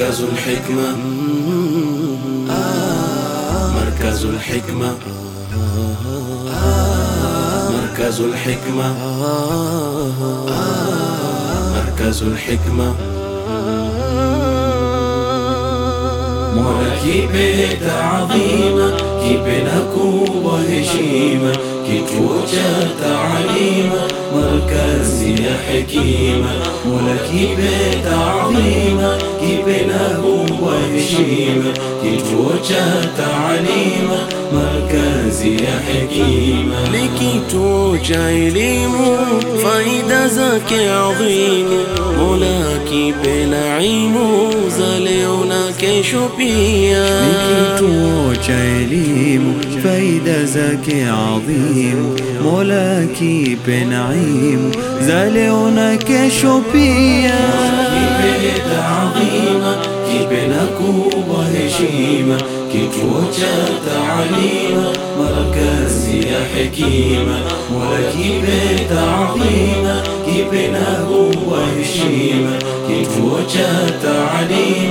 مركز الحكمة. مركز الحكمة. مركز الحكمة. مركز الحكمة. مركب عظيمة كي كبنا وهشيمة هشيمة كتوجة markazi ya hekima. Mola kipe taadhima, kipe na kubwa heshima, kituo cha taalima, markazi ya hekima. Ni kituo cha elimu, faida zake adhimu, Mola مرج عليم فايدة زكي عظيم ملاكي بنعيم زالعنا كشوبيا. بيت عظيمة كي بنكو بهشيمة كي توجه تعليمة مركز يا حكيمة ولكي بيت عظيمة كي بنكو بهشيمة كي توجه تعليمة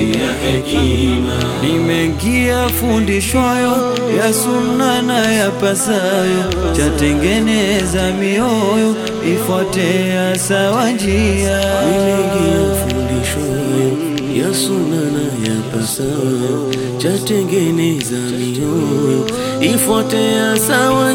kazi ya hekima. Nimeingia fundishwayo ya sunna na ya pasayo, chatengeneza mioyo ifuatea sawa njia. Nimeingia fundishwayo ya sunna na ya pasayo, chatengeneza mioyo ifuatea sawa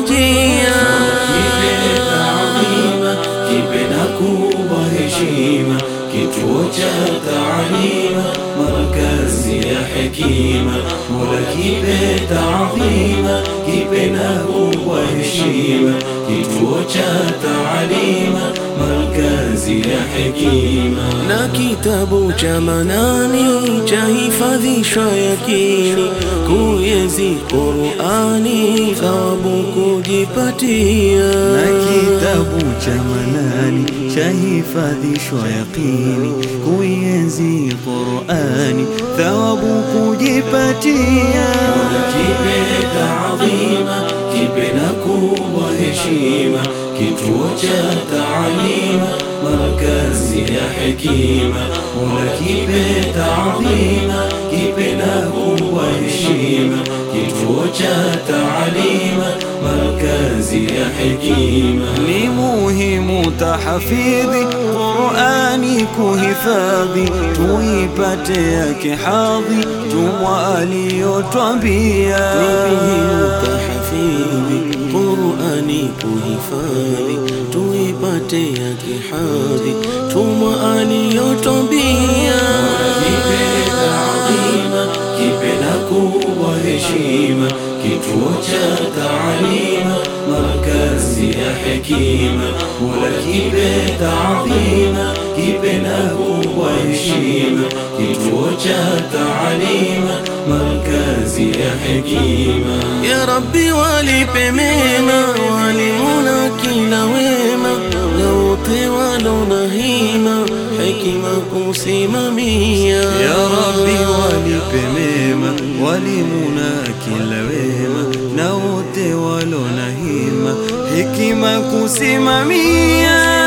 يا حكيمة ملك بيت عظيمة كيف نهو وهشيمة كيف وجاتك hekima. na kitabu cha manani cha hifadhishwa yakini kuyezi Qurani thawabu kujipatia na kitabu cha manani cha hifadhishwa yaqini, kuienzi Qurani thawabu kujipatia. kipe taadhima, kipe na kubwa heshima, kituo cha taalima, سلا حكيمة ولكي بيت عظيمة كي هو هشيمه كي توجه تعليمة مركزي حكيمة لموهي متحفيظي قرآني كهفاظي توي باتيك حاضي جوالي يتوبيا لموهي متحفيظي قرآني كهفاظي توي Qurani kuhifadhi tuipate yake hadhi tumwa aliyotwambia kipe taadhima, kipe na kubwa heshima, kituo cha taalima, markazi ya hekima. Mola kipe taadhima, kipe na kubwa heshima, kituo cha taalima, markazi ya hekima. Ya Rabbi walipe mema walimuna kila wema kusimamia Ya Rabbi walipe mema walimu na kila wema na wote walona hima hekima kusimamia.